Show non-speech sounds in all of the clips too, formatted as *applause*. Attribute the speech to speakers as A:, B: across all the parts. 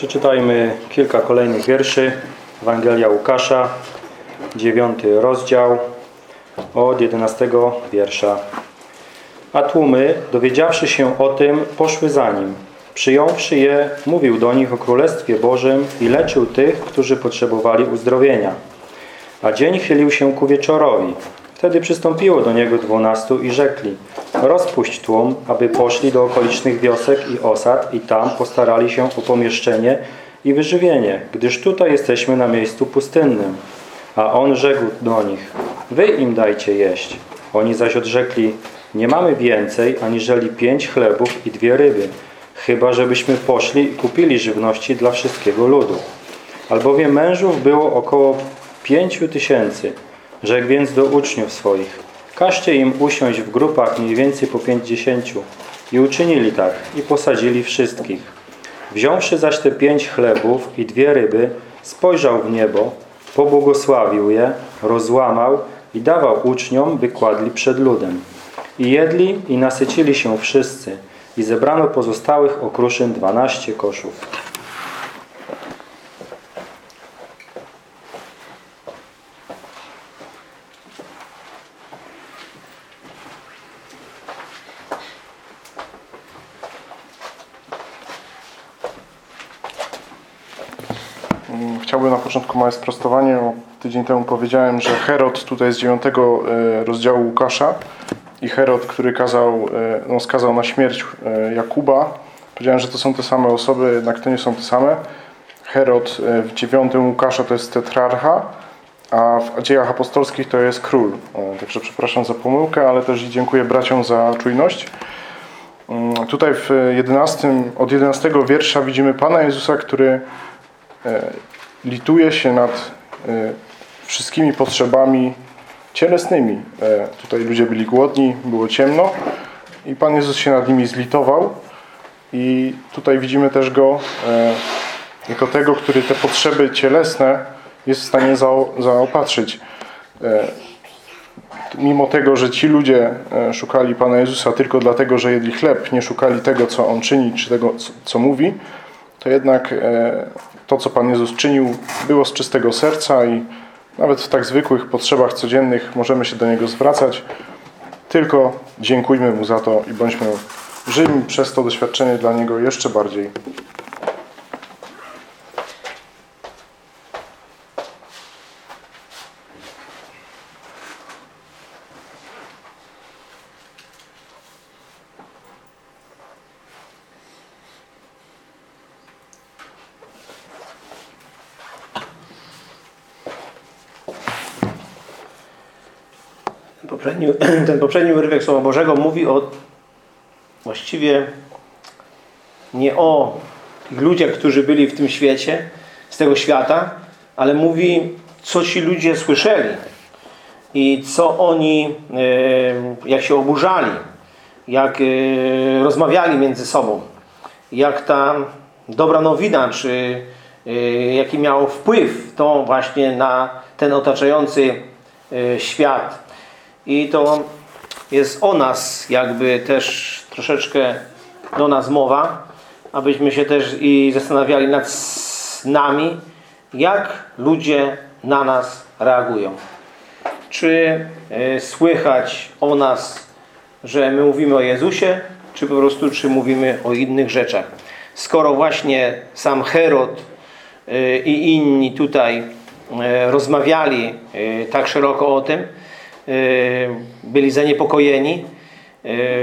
A: Przeczytajmy kilka kolejnych wierszy. Ewangelia Łukasza, dziewiąty rozdział, od 11 wiersza. A tłumy, dowiedziawszy się o tym, poszły za nim. Przyjąwszy je, mówił do nich o Królestwie Bożym i leczył tych, którzy potrzebowali uzdrowienia. A dzień chylił się ku wieczorowi. Wtedy przystąpiło do niego dwunastu i rzekli Rozpuść tłum, aby poszli do okolicznych wiosek i osad i tam postarali się o pomieszczenie i wyżywienie, gdyż tutaj jesteśmy na miejscu pustynnym. A on rzekł do nich Wy im dajcie jeść. Oni zaś odrzekli Nie mamy więcej, aniżeli pięć chlebów i dwie ryby, chyba żebyśmy poszli i kupili żywności dla wszystkiego ludu. Albowiem mężów było około pięciu tysięcy. Rzekł więc do uczniów swoich, każcie im usiąść w grupach mniej więcej po pięćdziesięciu. I uczynili tak i posadzili wszystkich. Wziąwszy zaś te pięć chlebów i dwie ryby, spojrzał w niebo, pobłogosławił je, rozłamał i dawał uczniom, by kładli przed ludem. I jedli i nasycili się wszyscy i zebrano pozostałych okruszyn dwanaście koszów.
B: Chciałbym na początku małe sprostowanie. Tydzień temu powiedziałem, że Herod tutaj z 9 rozdziału Łukasza i Herod, który kazał, no, skazał na śmierć Jakuba. Powiedziałem, że to są te same osoby, jednak to nie są te same. Herod w 9 Łukasza to jest tetrarcha, a w dziejach apostolskich to jest król. Także przepraszam za pomyłkę, ale też dziękuję braciom za czujność. Tutaj w 11, od 11 wiersza widzimy Pana Jezusa, który lituje się nad wszystkimi potrzebami cielesnymi. Tutaj ludzie byli głodni, było ciemno i Pan Jezus się nad nimi zlitował i tutaj widzimy też Go jako tego, który te potrzeby cielesne jest w stanie zaopatrzyć. Mimo tego, że ci ludzie szukali Pana Jezusa tylko dlatego, że jedli chleb, nie szukali tego, co On czyni, czy tego, co mówi, to jednak to, co Pan Jezus czynił, było z czystego serca i nawet w tak zwykłych potrzebach codziennych możemy się do Niego zwracać. Tylko dziękujmy Mu za to i bądźmy żyjmy przez to doświadczenie dla Niego jeszcze bardziej.
C: Poprzedni, *clears throat* ten poprzedni urywek Słowa Bożego mówi o właściwie nie o tych ludziach, którzy byli w tym świecie, z tego świata, ale mówi, co ci ludzie słyszeli i co oni, jak się oburzali, jak rozmawiali między sobą, jak ta dobra nowina, czy jaki miało wpływ to właśnie na ten otaczający świat. I to jest o nas jakby też troszeczkę do nas mowa, abyśmy się też i zastanawiali nad nami, jak ludzie na nas reagują. Czy słychać o nas, że my mówimy o Jezusie, czy po prostu czy mówimy o innych rzeczach. Skoro właśnie sam Herod i inni tutaj rozmawiali tak szeroko o tym, byli zaniepokojeni,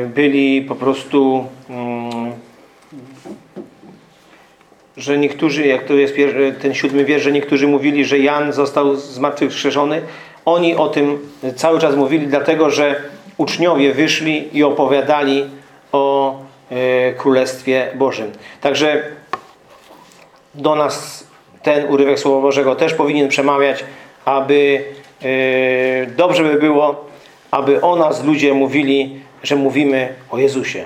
C: byli po prostu, że niektórzy, jak to jest ten siódmy wiersz, że niektórzy mówili, że Jan został zmartwychwskrzeszony. Oni o tym cały czas mówili, dlatego że uczniowie wyszli i opowiadali o Królestwie Bożym. Także do nas ten urywek Słowa Bożego też powinien przemawiać, aby dobrze by było, aby o nas ludzie mówili, że mówimy o Jezusie.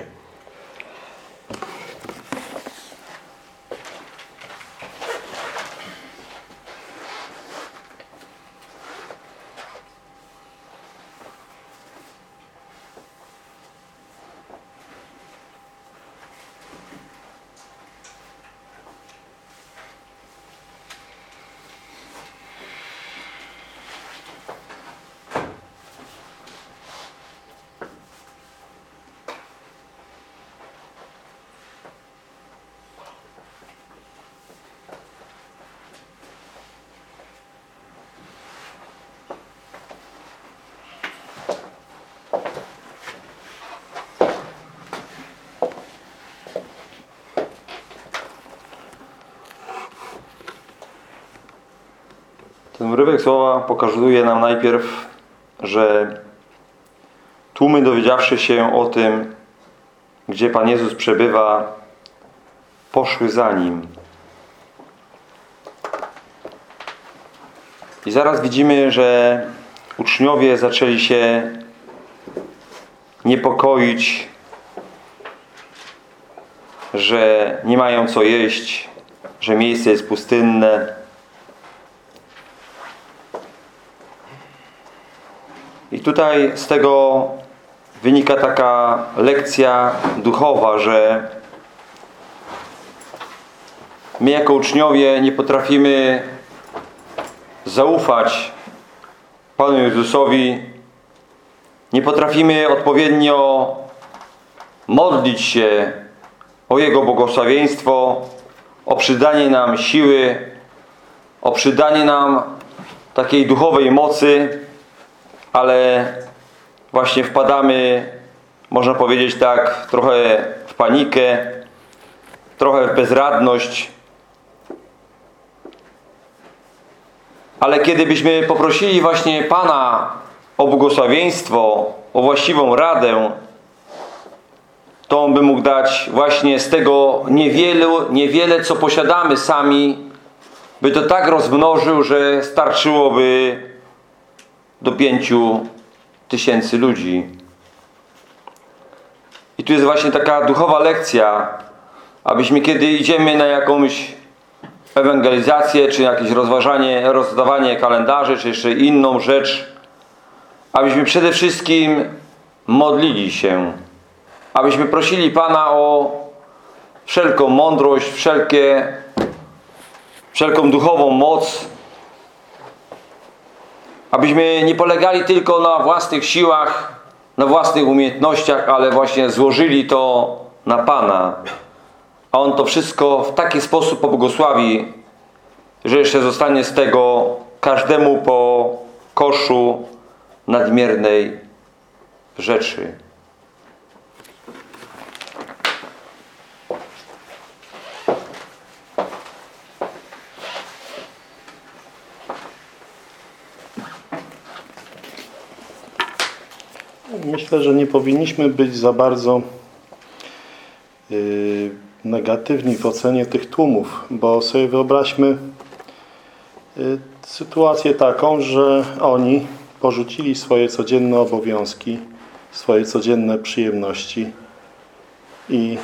D: Urywek słowa pokazuje nam najpierw, że tłumy dowiedziawszy się o tym, gdzie Pan Jezus przebywa, poszły za Nim. I zaraz widzimy, że uczniowie zaczęli się niepokoić, że nie mają co jeść, że miejsce jest pustynne. Tutaj z tego wynika taka lekcja duchowa, że my jako uczniowie nie potrafimy zaufać Panu Jezusowi, nie potrafimy odpowiednio modlić się o Jego błogosławieństwo, o przydanie nam siły, o przydanie nam takiej duchowej mocy, ale właśnie wpadamy, można powiedzieć tak, trochę w panikę, trochę w bezradność. Ale kiedy byśmy poprosili właśnie Pana o błogosławieństwo, o właściwą radę, to On by mógł dać właśnie z tego niewiele, niewiele co posiadamy sami, by to tak rozmnożył, że starczyłoby do pięciu tysięcy ludzi. I tu jest właśnie taka duchowa lekcja, abyśmy kiedy idziemy na jakąś ewangelizację, czy jakieś rozważanie, rozdawanie kalendarzy, czy jeszcze inną rzecz, abyśmy przede wszystkim modlili się, abyśmy prosili Pana o wszelką mądrość, wszelkie, wszelką duchową moc, abyśmy nie polegali tylko na własnych siłach, na własnych umiejętnościach, ale właśnie złożyli to na Pana. A On to wszystko w taki sposób pobłogosławi, że jeszcze zostanie z tego każdemu po koszu nadmiernej rzeczy.
E: Myślę, że nie powinniśmy być za bardzo yy, negatywni w ocenie tych tłumów, bo sobie wyobraźmy yy, sytuację taką, że oni porzucili swoje codzienne obowiązki, swoje codzienne przyjemności i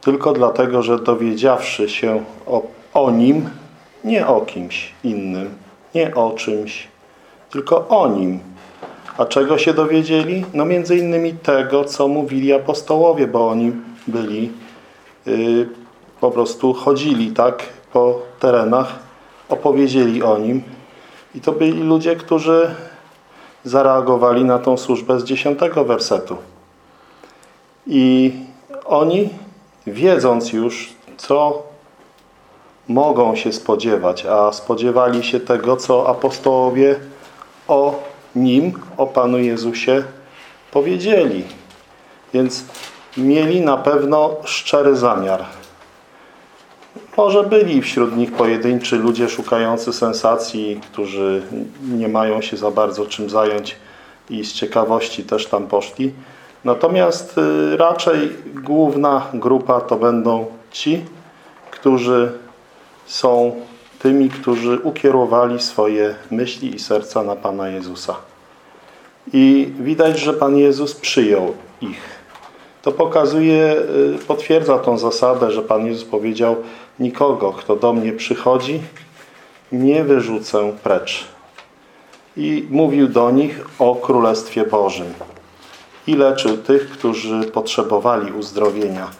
E: tylko dlatego, że dowiedziawszy się o, o nim, nie o kimś innym, nie o czymś, tylko o nim, a czego się dowiedzieli? No między innymi tego, co mówili apostołowie, bo oni byli, yy, po prostu chodzili tak po terenach, opowiedzieli o nim. I to byli ludzie, którzy zareagowali na tą służbę z dziesiątego wersetu. I oni, wiedząc już, co mogą się spodziewać, a spodziewali się tego, co apostołowie o nim, o Panu Jezusie powiedzieli. Więc mieli na pewno szczery zamiar. Może byli wśród nich pojedynczy ludzie szukający sensacji, którzy nie mają się za bardzo czym zająć i z ciekawości też tam poszli. Natomiast y, raczej główna grupa to będą ci, którzy są tymi, którzy ukierowali swoje myśli i serca na Pana Jezusa. I widać, że Pan Jezus przyjął ich. To pokazuje, y, potwierdza tą zasadę, że Pan Jezus powiedział nikogo, kto do mnie przychodzi, nie wyrzucę precz. I mówił do nich o Królestwie Bożym. I leczył tych, którzy potrzebowali uzdrowienia.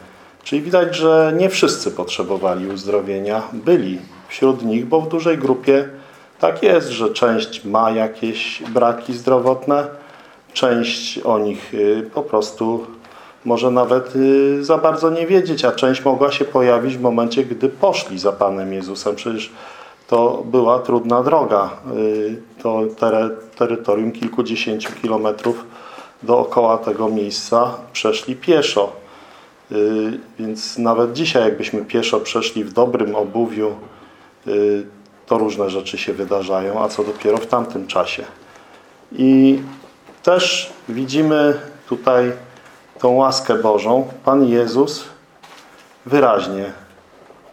E: Czyli widać, że nie wszyscy potrzebowali uzdrowienia. Byli wśród nich, bo w dużej grupie tak jest, że część ma jakieś braki zdrowotne, część o nich y, po prostu może nawet y, za bardzo nie wiedzieć, a część mogła się pojawić w momencie, gdy poszli za Panem Jezusem. Przecież to była trudna droga. Y, to terytorium kilkudziesięciu kilometrów dookoła tego miejsca przeszli pieszo. Więc nawet dzisiaj, jakbyśmy pieszo przeszli w dobrym obuwiu to różne rzeczy się wydarzają, a co dopiero w tamtym czasie. I też widzimy tutaj tą łaskę Bożą. Pan Jezus wyraźnie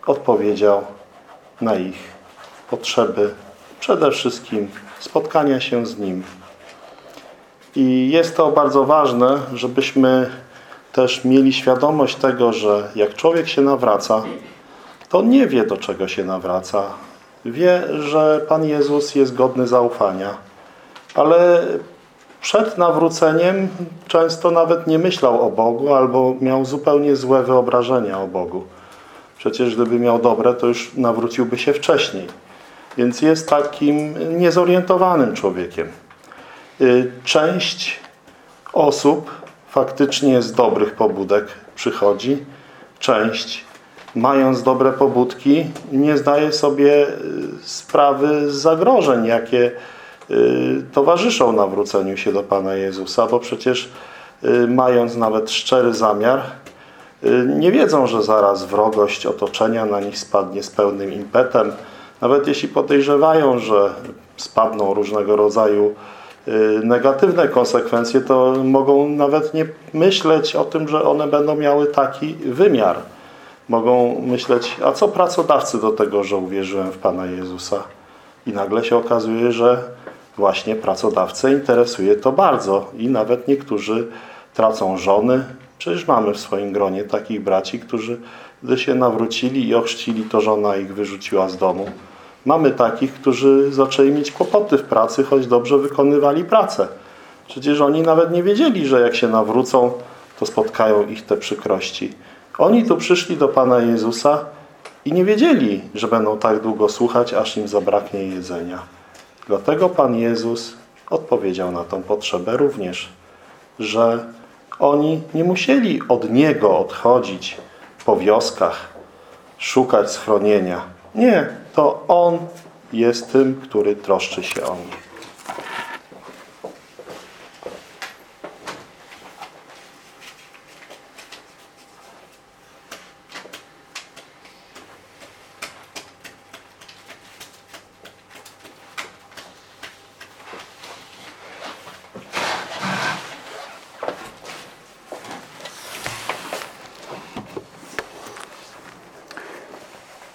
E: odpowiedział na ich potrzeby, przede wszystkim spotkania się z Nim. I jest to bardzo ważne, żebyśmy też mieli świadomość tego, że jak człowiek się nawraca, to nie wie, do czego się nawraca. Wie, że Pan Jezus jest godny zaufania, ale przed nawróceniem często nawet nie myślał o Bogu albo miał zupełnie złe wyobrażenia o Bogu. Przecież gdyby miał dobre, to już nawróciłby się wcześniej. Więc jest takim niezorientowanym człowiekiem. Y, Część osób faktycznie z dobrych pobudek przychodzi. Część, mając dobre pobudki, nie zdaje sobie y, sprawy z zagrożeń, jakie y, towarzyszą nawróceniu się do Pana Jezusa, bo przecież y, mając nawet szczery zamiar, nie wiedzą, że zaraz wrogość otoczenia na nich spadnie z pełnym impetem. Nawet jeśli podejrzewają, że spadną różnego rodzaju negatywne konsekwencje, to mogą nawet nie myśleć o tym, że one będą miały taki wymiar. Mogą myśleć, a co pracodawcy do tego, że uwierzyłem w Pana Jezusa? I nagle się okazuje, że właśnie pracodawcę interesuje to bardzo i nawet niektórzy tracą żony. Przecież mamy w swoim gronie takich braci, którzy gdy się nawrócili i ochrzcili, to żona ich wyrzuciła z domu. Mamy takich, którzy zaczęli mieć kłopoty w pracy, choć dobrze wykonywali pracę. Przecież oni nawet nie wiedzieli, że jak się nawrócą, to spotkają ich te przykrości. Oni tu przyszli do Pana Jezusa i nie wiedzieli, że będą tak długo słuchać, aż im zabraknie jedzenia. Dlatego Pan Jezus odpowiedział na tą potrzebę również, że oni nie musieli od Niego odchodzić po wioskach, szukać schronienia. Nie, to On jest tym, który troszczy się o nich.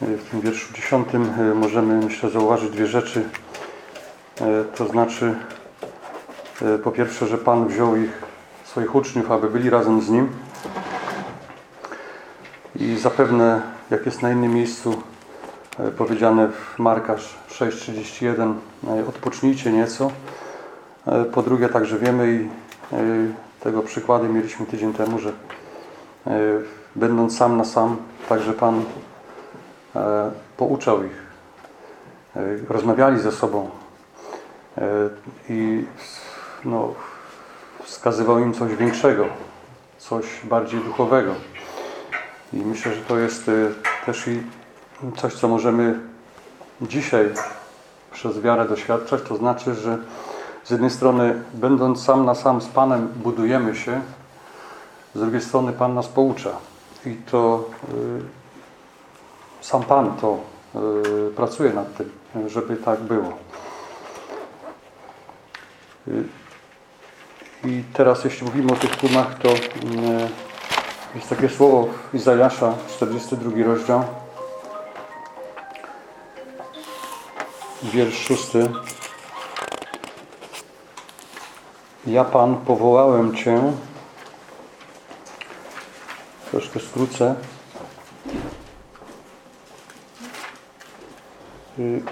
F: W tym wierszu dziesiątym e, możemy, myślę, zauważyć dwie rzeczy. E, To znaczy, e, po pierwsze, że Pan wziął ich, swoich uczniów, aby byli razem z Nim. I zapewne, jak jest na innym miejscu e, powiedziane w Markasz 6,31, e, odpocznijcie nieco. Po drugie, także wiemy i tego przykłady mieliśmy tydzień temu, że będąc sam na sam, także Pan pouczał ich. E, Rozmawiali ze sobą e, i no, wskazywał im coś większego, coś bardziej duchowego. I myślę, że to jest e, też i coś, co możemy dzisiaj przez wiarę doświadczać. To znaczy, że z jednej strony, będąc sam na sam z Panem, budujemy się, z drugiej strony Pan nas poucza. I to sam Pan to pracuje nad tym, żeby tak było. I teraz, jeśli mówimy o tych tłumach, to y, jest takie słowo Izajasza, 42 rozdział, wiersz 6. Ja Pan powołałem Cię, troszkę skrócę,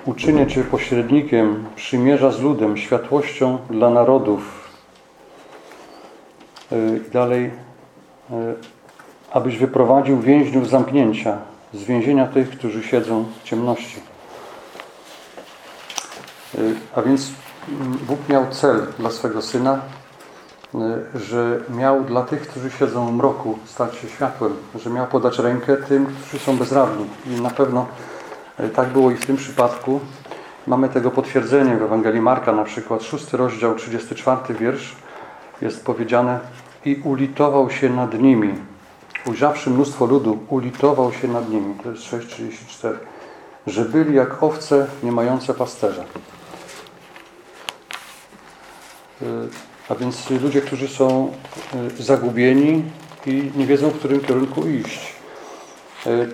F: uczynię Cię pośrednikiem przymierza z ludem, światłością dla narodów. Y, I dalej, y, abyś wyprowadził więźniów zamknięcia, z więzienia tych, którzy siedzą w ciemności. Y, A więc mm, Bóg miał cel dla swego Syna, że miał dla tych, którzy siedzą w mroku, stać się światłem, że miał podać rękę tym, którzy są bezradni. I na pewno tak było i w tym przypadku. Mamy tego potwierdzenie w Ewangelii Marka, na przykład szósty rozdział, 34 wiersz, jest powiedziane i ulitował się nad nimi. Ujrzawszy mnóstwo ludu, ulitował się nad nimi. To jest 6,34. że byli jak owce nie mające pasterza. Y, A więc ludzie, którzy są y, zagubieni i nie wiedzą, w którym kierunku iść.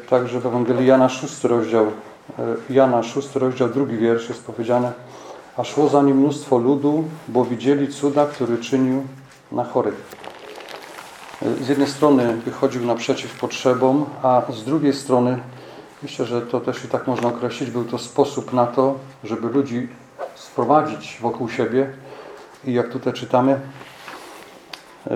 F: Także w Ewangelii Jana 6 rozdział, Jana 6 rozdział, drugi wiersz jest powiedziane a szło za nim mnóstwo ludu, bo widzieli cuda, który czynił na chorych. Z jednej strony wychodził naprzeciw potrzebom, a z drugiej strony, myślę, że to też i tak można określić, był to sposób na to, żeby ludzi sprowadzić wokół siebie i jak tutaj czytamy, yy,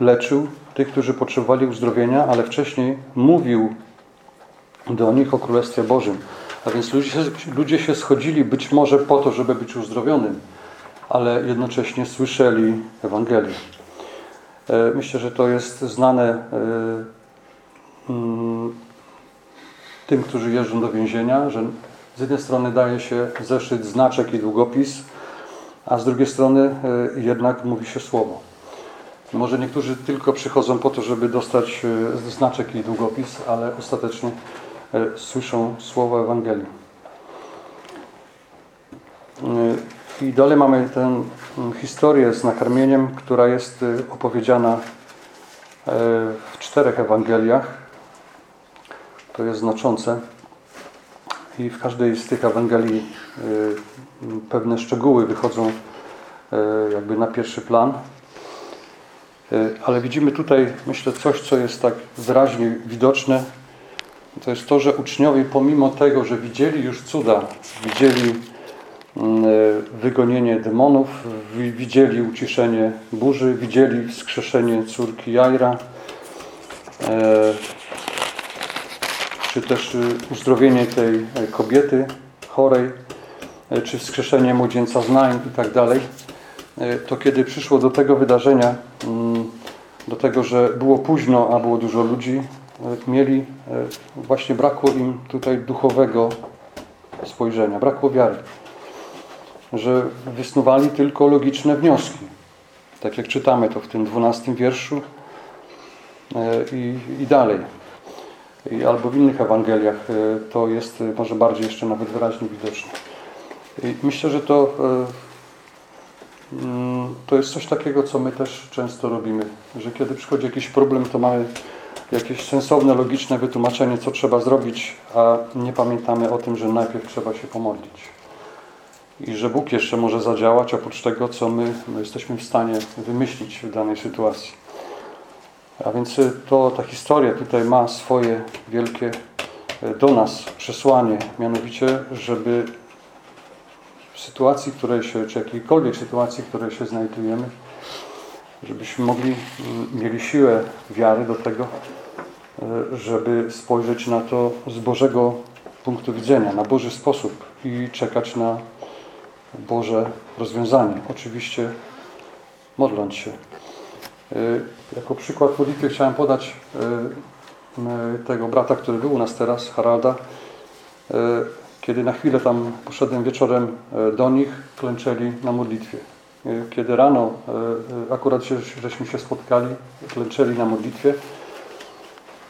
F: leczył tych, którzy potrzebowali uzdrowienia, ale wcześniej mówił do nich o Królestwie Bożym. A więc ludzie, ludzie się schodzili być może po to, żeby być uzdrowionym, ale jednocześnie słyszeli Ewangelię. E, Myślę, że to jest znane e, mm, tym, którzy jeżdżą do więzienia, że z jednej strony daje się zeszyt, znaczek i długopis, a z drugiej strony e, jednak mówi się słowo. Może niektórzy tylko przychodzą po to, żeby dostać znaczek i długopis, ale ostatecznie słyszą słowo Ewangelii. E, I dalej mamy tę historię z nakarmieniem, która jest e, opowiedziana e, w czterech Ewangeliach. To jest znaczące. I w każdej z tych Ewangelii e, pewne szczegóły wychodzą e, jakby na pierwszy plan. E, Ale widzimy tutaj, myślę, coś, co jest tak wyraźnie widoczne. To jest to, że uczniowie, pomimo tego, że widzieli już cuda, widzieli mm, e, wygonienie demonów, wi- widzieli uciszenie burzy, widzieli wskrzeszenie córki Jaira, e, czy też y, uzdrowienie tej e, kobiety chorej, czy wskrzeszenie młodzieńca z Nain i tak dalej, to kiedy przyszło do tego wydarzenia, mm, do tego, że było późno, a było dużo ludzi, mieli, e, właśnie brakło im tutaj duchowego spojrzenia, brakło wiary. Że wysnuwali tylko logiczne wnioski. Tak jak czytamy to w tym dwunastym wierszu e, i, i dalej. I albo w innych Ewangeliach e, to jest może bardziej jeszcze nawet wyraźnie widoczne. I myślę, że to, mm, to jest coś takiego, co my też często robimy, że kiedy przychodzi jakiś problem, to mamy jakieś sensowne, logiczne wytłumaczenie, co trzeba zrobić, a nie pamiętamy o tym, że najpierw trzeba się pomodlić. I że Bóg jeszcze może zadziałać oprócz tego, co my, my jesteśmy w stanie wymyślić w danej sytuacji. A więc y, to, ta historia tutaj ma swoje wielkie y, do nas przesłanie, mianowicie, żeby w sytuacji, w której się, czy jakiejkolwiek sytuacji, w której się znajdujemy, żebyśmy mogli, y, mieli siłę wiary do tego, żeby spojrzeć na to z Bożego punktu widzenia, na Boży sposób i czekać na Boże rozwiązanie. Oczywiście modląc się. Y, Jako przykład modlitwy chciałem podać y, tego brata, który był u nas teraz, Haralda. Kiedy na chwilę tam poszedłem wieczorem do nich, klęczeli na modlitwie. Kiedy rano akurat się, żeśmy się spotkali, klęczeli na modlitwie.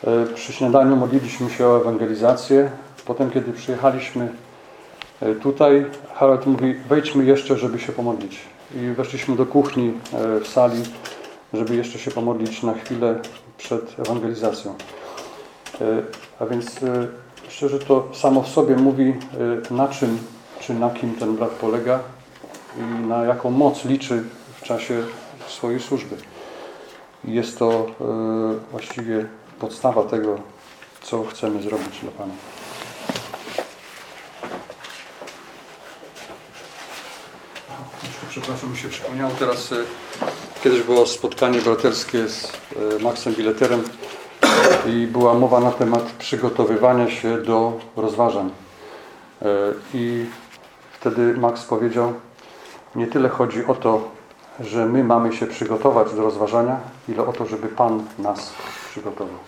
F: Y, Przy śniadaniu modliliśmy się o ewangelizację. Potem, kiedy przyjechaliśmy y, tutaj, Harald mówi, wejdźmy jeszcze, żeby się pomodlić. I weszliśmy do kuchni y, w sali, żeby jeszcze się pomodlić na chwilę przed ewangelizacją. E, A więc e, że to samo w sobie mówi e, na czym, czy na kim ten brat polega i na jaką moc liczy w czasie swojej służby. Jest to e, właściwie podstawa tego, co chcemy zrobić dla Pana. Przepraszam, się przypomniało teraz, e, kiedyś było spotkanie braterskie z e, Maxem Bileterem i była mowa na temat przygotowywania się do rozważań. E, I wtedy Max powiedział, nie tyle chodzi o to, że my mamy się przygotować do rozważania, ile o to, żeby Pan nas przygotował.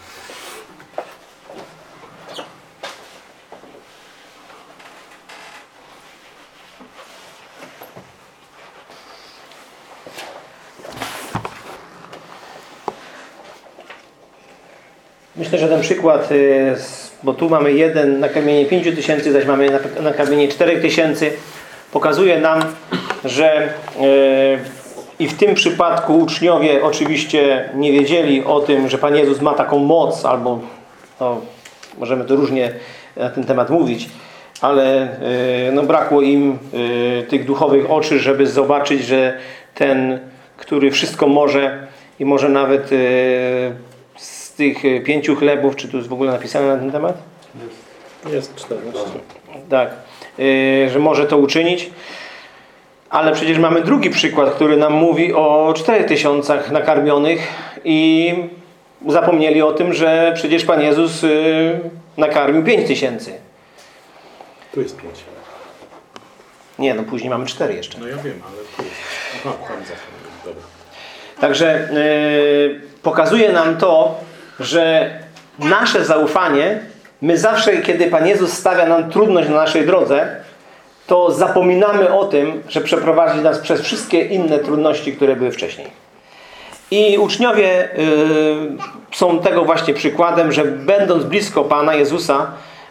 C: Myślę, że ten przykład y, bo tu mamy jeden na kamienie 5 tysięcy, zaś mamy na, kamienie 4 tysięcy, pokazuje nam, że e, i w tym przypadku uczniowie oczywiście nie wiedzieli o tym, że Pan Jezus ma taką moc, albo no, możemy to różnie na ten temat mówić, ale e, no, brakło im e, tych duchowych oczy, żeby zobaczyć, że ten, który wszystko może i może nawet e, z tych pięciu chlebów, czy tu jest w ogóle napisane na ten temat?
E: Jest 14.
C: Tak, że może to uczynić. Ale przecież mamy drugi przykład, który nam mówi o 4000 nakarmionych i zapomnieli o tym, że przecież Pan Jezus e, nakarmił 5000.
E: Tu jest 5.
C: Nie, no później mamy 4 jeszcze.
E: No ja wiem, ale tu jest. Aha, tam Dobra.
C: Także yy, pokazuje nam to, że nasze zaufanie, my zawsze, kiedy Pan Jezus stawia nam trudność na naszej drodze, to zapominamy o tym, że przeprowadzi nas przez wszystkie inne trudności, które były wcześniej. I uczniowie yy, są tego właśnie przykładem, że będąc blisko Pana Jezusa,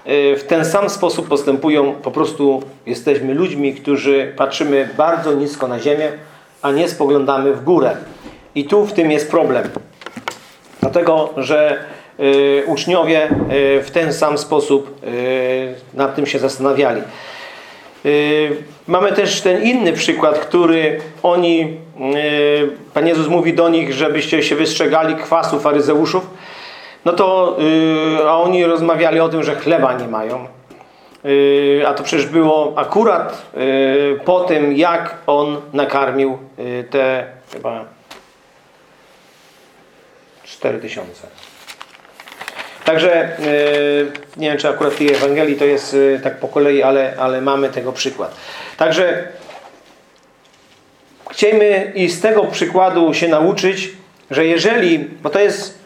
C: yy, w ten sam sposób postępują. Po prostu jesteśmy ludźmi, którzy patrzymy bardzo nisko na ziemię, a nie spoglądamy w górę. I tu w tym jest problem. Dlatego, że y, uczniowie y, w ten sam sposób y, nad tym się zastanawiali. Y, mamy też ten inny przykład, który oni, y, Pan Jezus mówi do nich, żebyście się wystrzegali kwasu faryzeuszów. No to, y, a oni rozmawiali o tym, że chleba nie mają. A to przecież było akurat po tym, jak on nakarmił te chyba 4000. Także y, nie wiem, czy akurat w tej Ewangelii to jest y, tak po kolei, ale, ale mamy tego przykład. Także chcielibyśmy i z tego przykładu się nauczyć, że jeżeli, bo to jest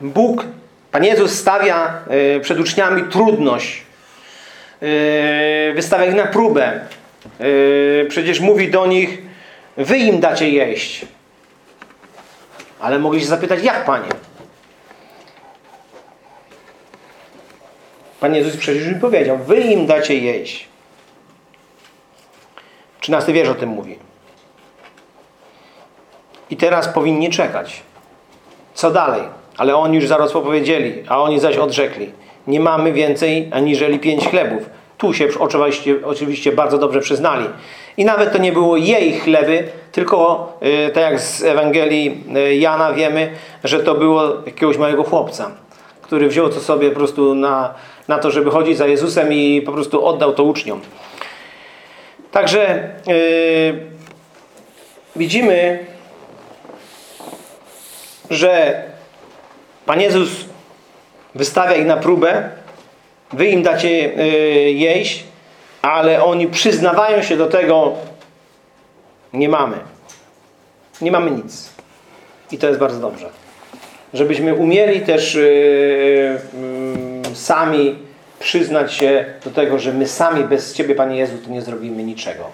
C: Bóg, Pan Jezus stawia y, przed uczniami trudność, wystawia ich na próbę. Przecież mówi do nich, wy im dacie jeść. Ale mogli się zapytać, jak Panie? Pan Jezus przecież im powiedział, wy im dacie jeść. 13 wiersz o tym mówi. I teraz powinni czekać. Co dalej? Ale oni już zaraz powiedzieli, a oni zaś odrzekli. Nie mamy więcej aniżeli pięć chlebów. Tu się oczywiście, oczywiście bardzo dobrze przyznali. I nawet to nie było jej chleby, tylko y, tak jak z Ewangelii y, Jana wiemy, że to było jakiegoś małego chłopca, który wziął to sobie po prostu na, na to, żeby chodzić za Jezusem i po prostu oddał to uczniom. Także y, widzimy, że Pan Jezus wystawia ich na próbę, wy im dacie y, jeść, ale oni przyznawają się do tego, nie mamy. Nie mamy nic. I to jest bardzo dobrze. Żebyśmy umieli też y, y, sami przyznać się do tego, że my sami bez Ciebie, Panie Jezu, to nie zrobimy niczego.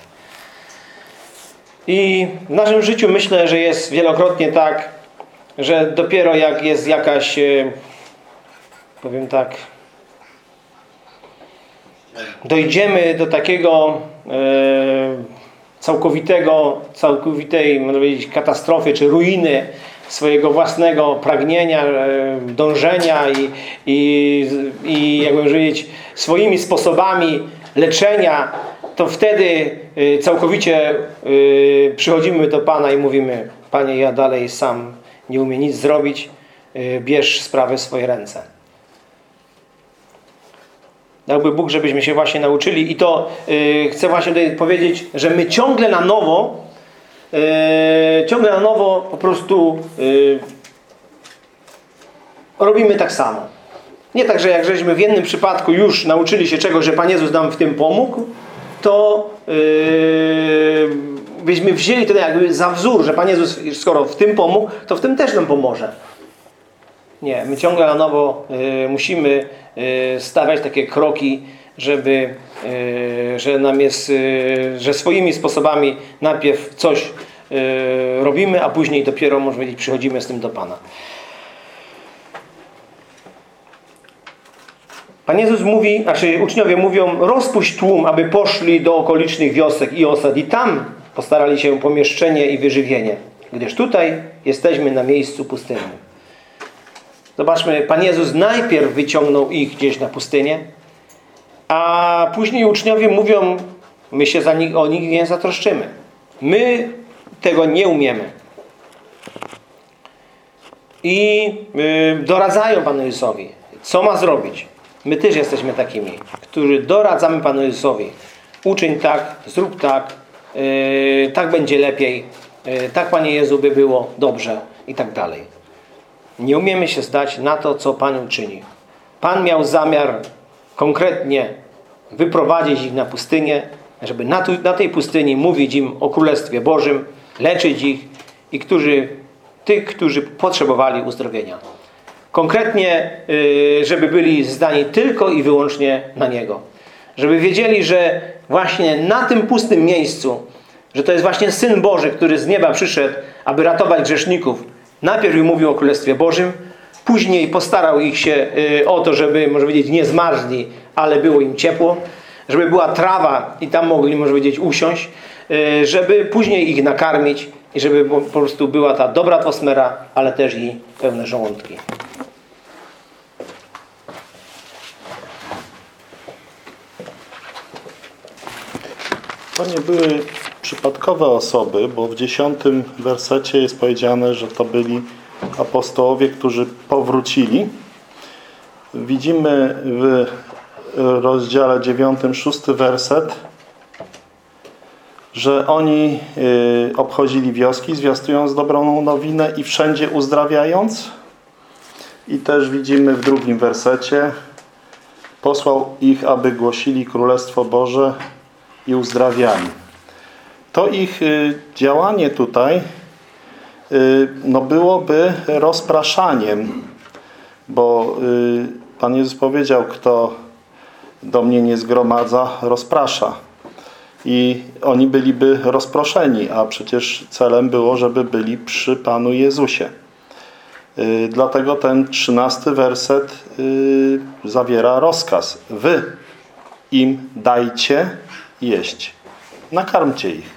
C: I w naszym życiu myślę, że jest wielokrotnie tak, że dopiero jak jest jakaś, e, powiem tak, dojdziemy do takiego całkowitego, całkowitej, można powiedzieć, katastrofy czy ruiny swojego własnego pragnienia, e, dążenia i, i, i jakby powiedzieć, swoimi sposobami leczenia, to wtedy e, całkowicie e, przychodzimy do Pana i mówimy Panie, ja dalej sam nie umiem nic zrobić, bierz sprawę w swoje ręce. Dałby Bóg, żebyśmy się właśnie nauczyli i to chcę właśnie tutaj powiedzieć, że my ciągle na nowo ciągle na nowo po prostu yy, robimy tak samo. Nie tak, że jak żeśmy w jednym przypadku już nauczyli się czegoś, że Pan Jezus nam w tym pomógł, to yy, byśmy wzięli to jakby za wzór, że Pan Jezus skoro w tym pomógł, to w tym też nam pomoże. Nie, my ciągle na nowo musimy stawiać takie kroki, żeby, y, że nam jest, y, że swoimi sposobami najpierw coś y, robimy, a później dopiero, można powiedzieć, przychodzimy z tym do Pana. Pan Jezus mówi, znaczy uczniowie mówią, rozpuść tłum, aby poszli do okolicznych wiosek i osad i tam postarali się pomieszczenie i wyżywienie, gdyż tutaj jesteśmy na miejscu pustynnym. Zobaczmy, Pan Jezus najpierw wyciągnął ich gdzieś na pustynię, a później uczniowie mówią, my się za nich, o nich nie zatroszczymy. My tego nie umiemy. I y, doradzają Panu Jezusowi, co ma zrobić. My też jesteśmy takimi, którzy doradzamy Panu Jezusowi. Uczyń tak, zrób tak, y, tak będzie lepiej, y, tak Panie Jezu by było dobrze i tak dalej. Nie umiemy się zdać na to, co Pan uczyni. Pan miał zamiar konkretnie wyprowadzić ich na pustynię, żeby na, tu, na tej pustyni mówić im o Królestwie Bożym, leczyć ich i którzy, tych, którzy potrzebowali uzdrowienia. Konkretnie, y, żeby byli zdani tylko i wyłącznie na Niego. Żeby wiedzieli, że właśnie na tym pustym miejscu, że to jest właśnie Syn Boży, który z nieba przyszedł, aby ratować grzeszników. Najpierw im mówił o Królestwie Bożym, później postarał ich się y, o to, żeby, może powiedzieć, nie zmarzli, ale było im ciepło, żeby była trawa i tam mogli, może powiedzieć, usiąść, y, żeby później ich nakarmić i żeby po prostu była ta dobra atmosfera, ale też i pełne żołądki.
E: To nie były przypadkowe osoby, bo w dziesiątym wersecie jest powiedziane, że to byli apostołowie, którzy powrócili. Widzimy w rozdziale dziewiątym, szósty werset, że oni y, obchodzili wioski, zwiastując dobrą nowinę i wszędzie uzdrawiając. I też widzimy w drugim wersecie, posłał ich, aby głosili Królestwo Boże i uzdrawiali. To ich y, działanie tutaj y, no byłoby rozpraszaniem, bo Pan Jezus powiedział, kto do mnie nie zgromadza, rozprasza. I oni byliby rozproszeni, a przecież celem było, żeby byli przy Panu Jezusie. Y, Dlatego ten trzynasty werset y, zawiera rozkaz. Wy im dajcie jeść. Nakarmcie ich.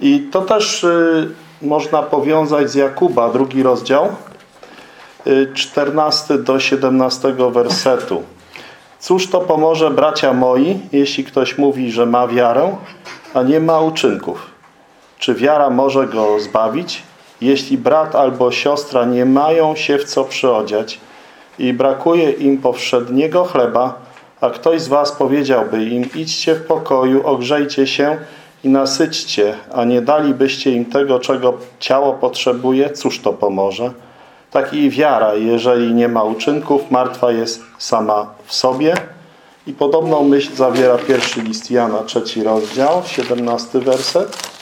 E: I to też y, można powiązać z Jakuba, drugi rozdział, y, 14 do 17 wersetu. Cóż to pomoże, bracia moi, jeśli ktoś mówi, że ma wiarę, a nie ma uczynków? Czy wiara może go zbawić? Jeśli brat albo siostra nie mają się w co przyodziać i brakuje im powszedniego chleba, a ktoś z was powiedziałby im, idźcie w pokoju, ogrzejcie się i nasyćcie, a nie dalibyście im tego, czego ciało potrzebuje, cóż to pomoże? Tak i wiara, jeżeli nie ma uczynków, martwa jest sama w sobie. I podobną myśl zawiera pierwszy list Jana, trzeci rozdział, 17 werset.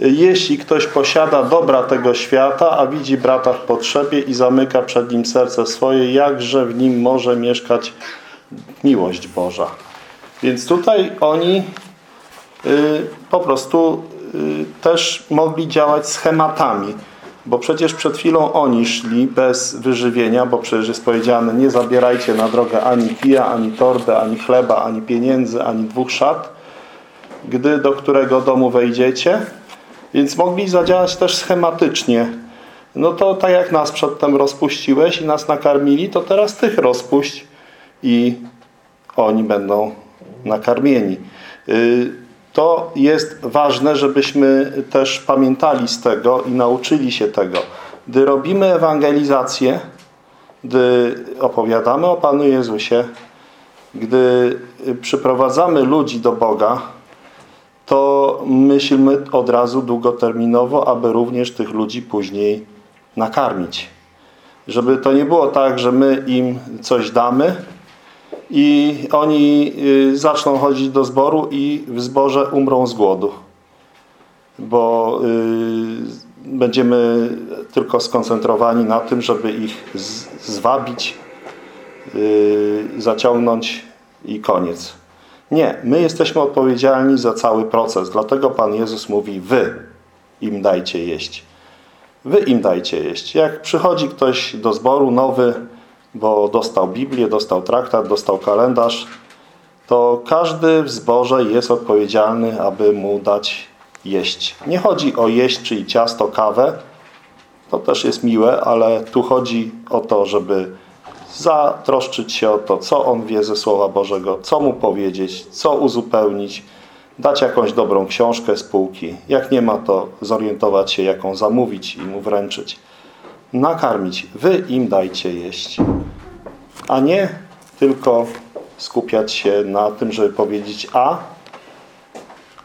E: Jeśli ktoś posiada dobra tego świata, a widzi brata w potrzebie i zamyka przed nim serce swoje, jakże w nim może mieszkać miłość Boża. Więc tutaj oni y, po prostu też mogli działać schematami, bo przecież przed chwilą oni szli bez wyżywienia, bo przecież jest powiedziane, nie zabierajcie na drogę ani kija, ani torby, ani chleba, ani pieniędzy, ani dwóch szat, gdy do którego domu wejdziecie. Więc mogli zadziałać też schematycznie. No to tak jak nas przedtem rozpuściłeś i nas nakarmili, to teraz tych rozpuść i oni będą nakarmieni. Y, To jest ważne, żebyśmy też pamiętali z tego i nauczyli się tego. Gdy robimy ewangelizację, gdy opowiadamy o Panu Jezusie, gdy przyprowadzamy ludzi do Boga, to myślmy od razu długoterminowo, aby również tych ludzi później nakarmić. Żeby to nie było tak, że my im coś damy i oni y, zaczną chodzić do zboru i w zborze umrą z głodu. Bo y, będziemy tylko skoncentrowani na tym, żeby ich zwabić, y, zaciągnąć i koniec. Nie, my jesteśmy odpowiedzialni za cały proces. Dlatego Pan Jezus mówi, wy im dajcie jeść. wy im dajcie jeść. Jak przychodzi ktoś do zboru nowy, bo dostał Biblię, dostał traktat, dostał kalendarz, to każdy w zborze jest odpowiedzialny, aby mu dać jeść. Nie chodzi o jeść, czyli ciasto, kawę, to też jest miłe, ale tu chodzi o to, żeby zatroszczyć się o to, co on wie ze Słowa Bożego, co mu powiedzieć, co uzupełnić, dać jakąś dobrą książkę z półki. Jak nie ma, to zorientować się, jaką zamówić i mu wręczyć. Nakarmić. Wy im dajcie jeść. A nie tylko skupiać się na tym, żeby powiedzieć A,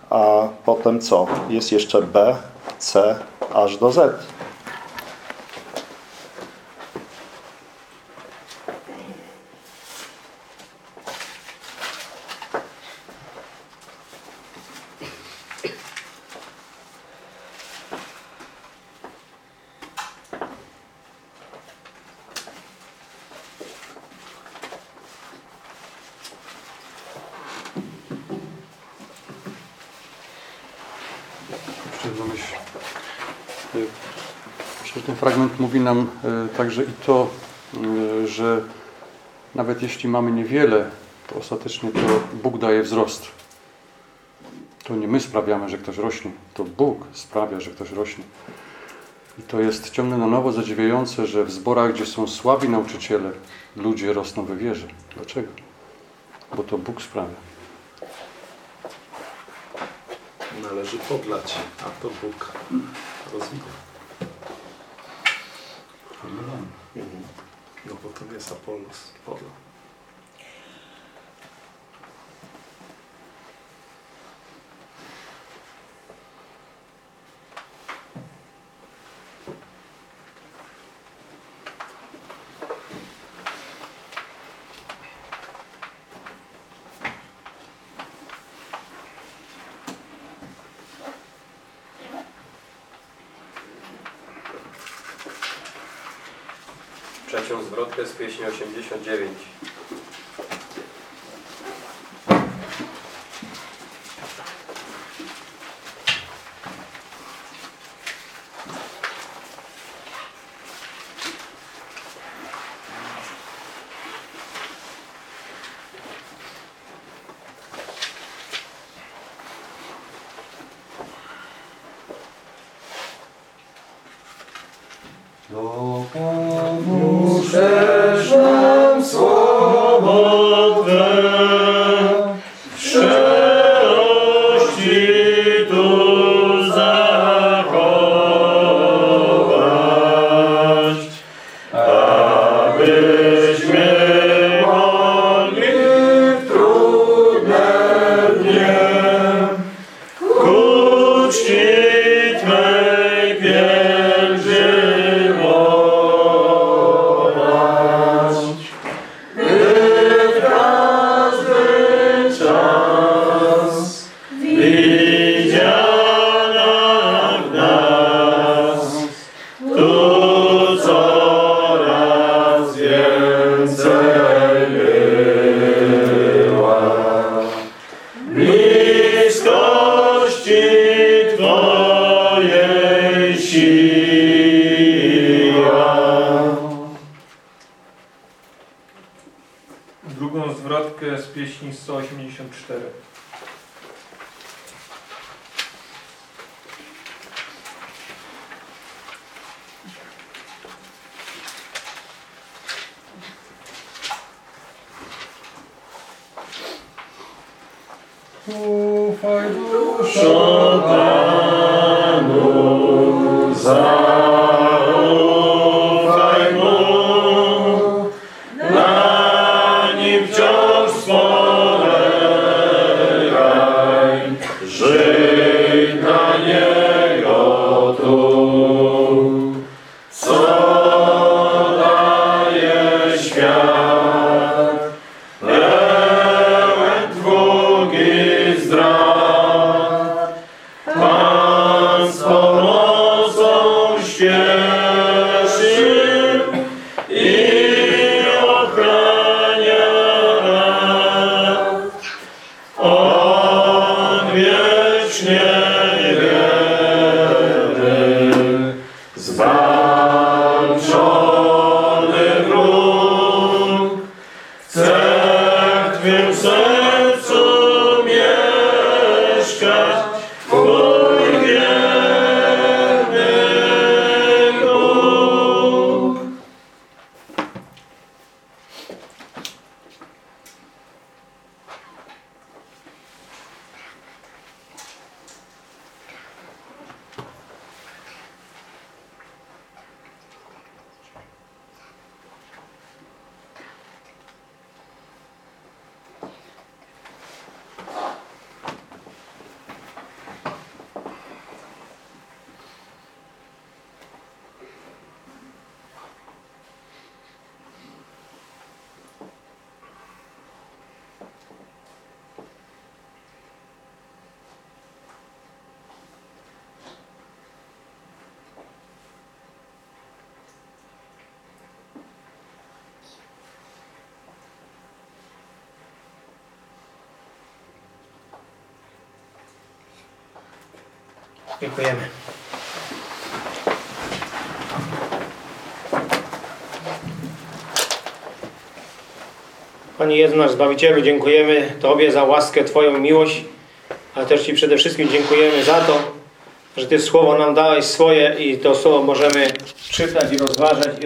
E: a potem co? Jest jeszcze B, C, aż do Z.
F: Jeszcze jedna myśl. Y, Myślę, że ten fragment mówi nam y, także i to, y, że nawet jeśli mamy niewiele, to ostatecznie to Bóg daje wzrost. To nie my sprawiamy, że ktoś rośnie, to Bóg sprawia, że ktoś rośnie. I to jest ciągle na nowo zadziwiające, że w zborach, gdzie są słabi nauczyciele, ludzie rosną we wierze. Dlaczego? Bo to Bóg sprawia.
E: Należy podlać, a to Bóg rozwija. No potem jest Apollos, podlał.
G: Trzecią zwrotkę z pieśni 89.
H: Amen.
C: Dziękujemy. Panie Jezu, nasz Zbawicielu, dziękujemy Tobie za łaskę Twoją miłość, ale też Ci przede wszystkim dziękujemy za to, że Ty Słowo nam dałeś swoje i to Słowo możemy czytać i rozważać